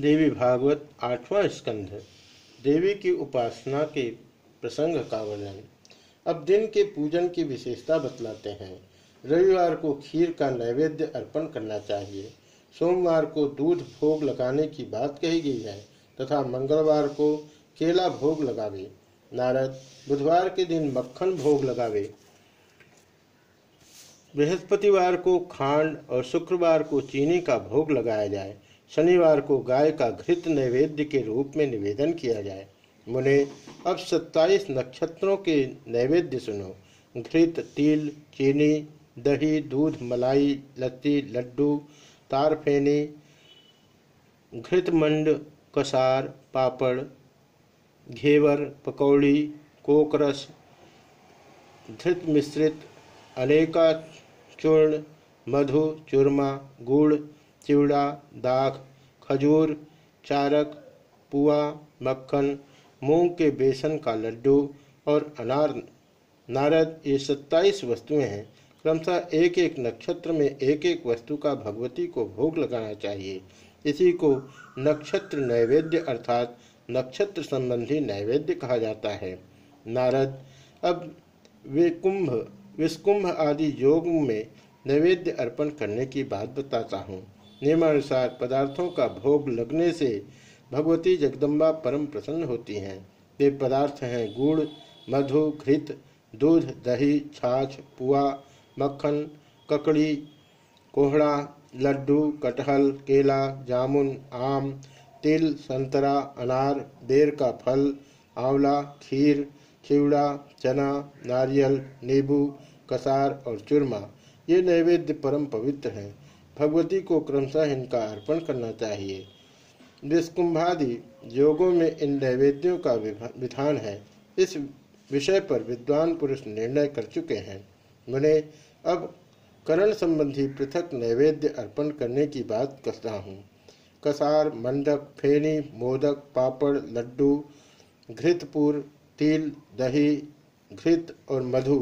देवी भागवत आठवां स्कंध, देवी की उपासना के प्रसंग का वर्णन। अब दिन के पूजन की विशेषता बतलाते हैं। रविवार को खीर का नैवेद्य अर्पण करना चाहिए। सोमवार को दूध भोग लगाने की बात कही गई है, तथा मंगलवार को केला भोग लगावे। नारद, बुधवार के दिन मक्खन भोग लगावे। बृहस्पतिवार को खांड और शुक्रवार को चीनी का भोग लगाया जाए। शनिवार को गाय का घृत नैवेद्य के रूप में निवेदन किया जाए। मुने, अब सत्ताईस नक्षत्रों के नैवेद्य सुनो। घृत, तिल, चीनी, दही, दूध, मलाई लत्ती लड्डू तारफेनी घृतमंड, कसार, पापड़, घेवर, पकौड़ी, कोकरस धृत मिश्रित, अनेका चूर्ण, मधु, चूरमा, गुड़ चिवड़ा दाख खजूर, चारक, पुआ, मक्खन, मूंग के बेसन का लड्डू और अनार, नारद, ये सत्ताईस वस्तुएँ हैं। क्रमशः एक एक नक्षत्र में एक एक वस्तु का भगवती को भोग लगाना चाहिए। इसी को नक्षत्र नैवेद्य अर्थात नक्षत्र संबंधी नैवेद्य कहा जाता है। नारद, अब वे कुंभ विस्कुंभ आदि योग में नैवेद्य अर्पण करने की बात बताता हूँ। नियमानुसार पदार्थों का भोग लगने से भगवती जगदम्बा परम प्रसन्न होती हैं। वे पदार्थ हैं गुड़, मधु, घृत, दूध, दही, छाछ, पुआ, मक्खन, ककड़ी, कोहड़ा, लड्डू, कटहल, केला, जामुन, आम, तिल, संतरा, अनार, बेर का फल, आंवला, खीर, चिवड़ा, चना, नारियल, नींबू, कसार और चूरमा। ये नैवेद्य परम पवित्र हैं। भगवती को क्रमशः इनका अर्पण करना चाहिए। विस्कुंभादि योगों में इन नैवेद्यों का विधान है। इस विषय पर विद्वान पुरुष निर्णय कर चुके हैं। मैंने, अब करण संबंधी पृथक नैवेद्य अर्पण करने की बात कहता हूँ। कसार मंडक फेनी मोदक, पापड़, लड्डू, घृतपुर, तिल, दही, घृत और मधु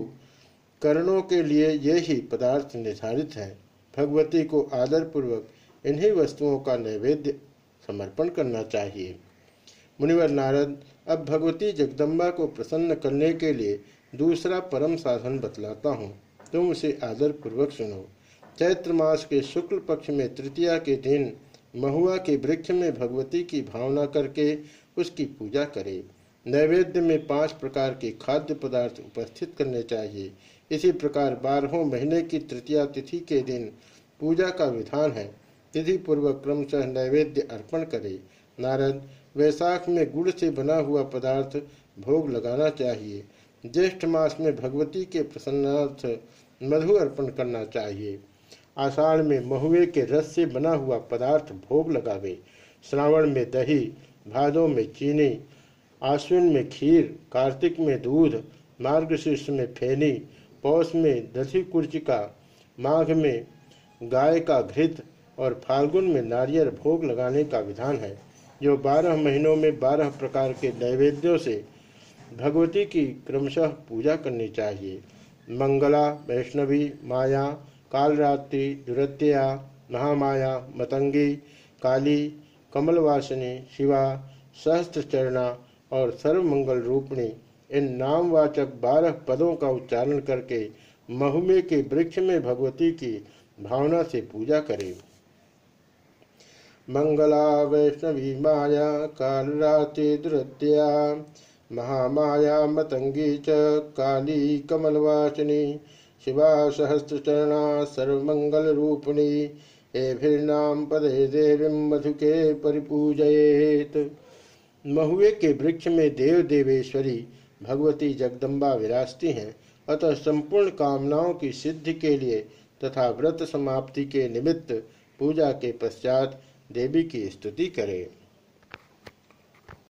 करणों के लिए ये ही पदार्थ निर्धारित हैं। भगवती को आदर पूर्वक इन्हीं वस्तुओं का नैवेद्य समर्पण करना चाहिए। मुनिवर नारद, अब भगवती जगदम्बा को प्रसन्न करने के लिए दूसरा परम साधन बतलाता हूँ। तुम उसे आदर पूर्वक सुनो। चैत्र मास के शुक्ल पक्ष में तृतीया के दिन महुआ के वृक्ष में भगवती की भावना करके उसकी पूजा करें। नैवेद्य में पाँच प्रकार के खाद्य पदार्थ उपस्थित करने चाहिए। इसी प्रकार बारहों महीने की तृतीया तिथि के दिन पूजा का विधान है। तिथि पूर्वक क्रमशः नैवेद्य अर्पण करे। नारद, वैशाख में गुड़ से बना हुआ पदार्थ भोग लगाना चाहिए। ज्येष्ठ मास में भगवती के प्रसन्नार्थ मधु अर्पण करना चाहिए। आषाढ़ में महुए के रस से बना हुआ पदार्थ भोग लगावे। श्रावण में दही, भादों में चीनी, आश्विन में खीर, कार्तिक में दूध, मार्गशीर्ष में फेनी पौष में दधी कुर्चिका माघ में गाय का घृत और फाल्गुन में नारियल भोग लगाने का विधान है। जो बारह महीनों में बारह प्रकार के नैवेद्यों से भगवती की क्रमशः पूजा करनी चाहिए। मंगला, वैष्णवी, माया, कालरात्रि दुरत्या महामाया, मतंगी, काली, कमलवासिनी, शिवा, सहस्त्रचरणा और सर्वमंगल रूपणी इन नामवाचक बारह पदों का उच्चारण करके महुमे के वृक्ष में भगवती की भावना से पूजा करें। मंगला वैष्णवी माया कालराति दुरत्या महामाया मतंगी च, काली कमलवासिनी, शिवा सहस्त्रचरणा सर्वमंगल रूपिणी, एभिर्नाम पदे देवी मधुके परिपूजयेत। महुए के वृक्ष में देव देवेश्वरी भगवती जगदम्बा विराजती हैं, अतः संपूर्ण कामनाओं की सिद्धि के लिए तथा व्रत समाप्ति के निमित्त पूजा के पश्चात देवी की स्तुति करें।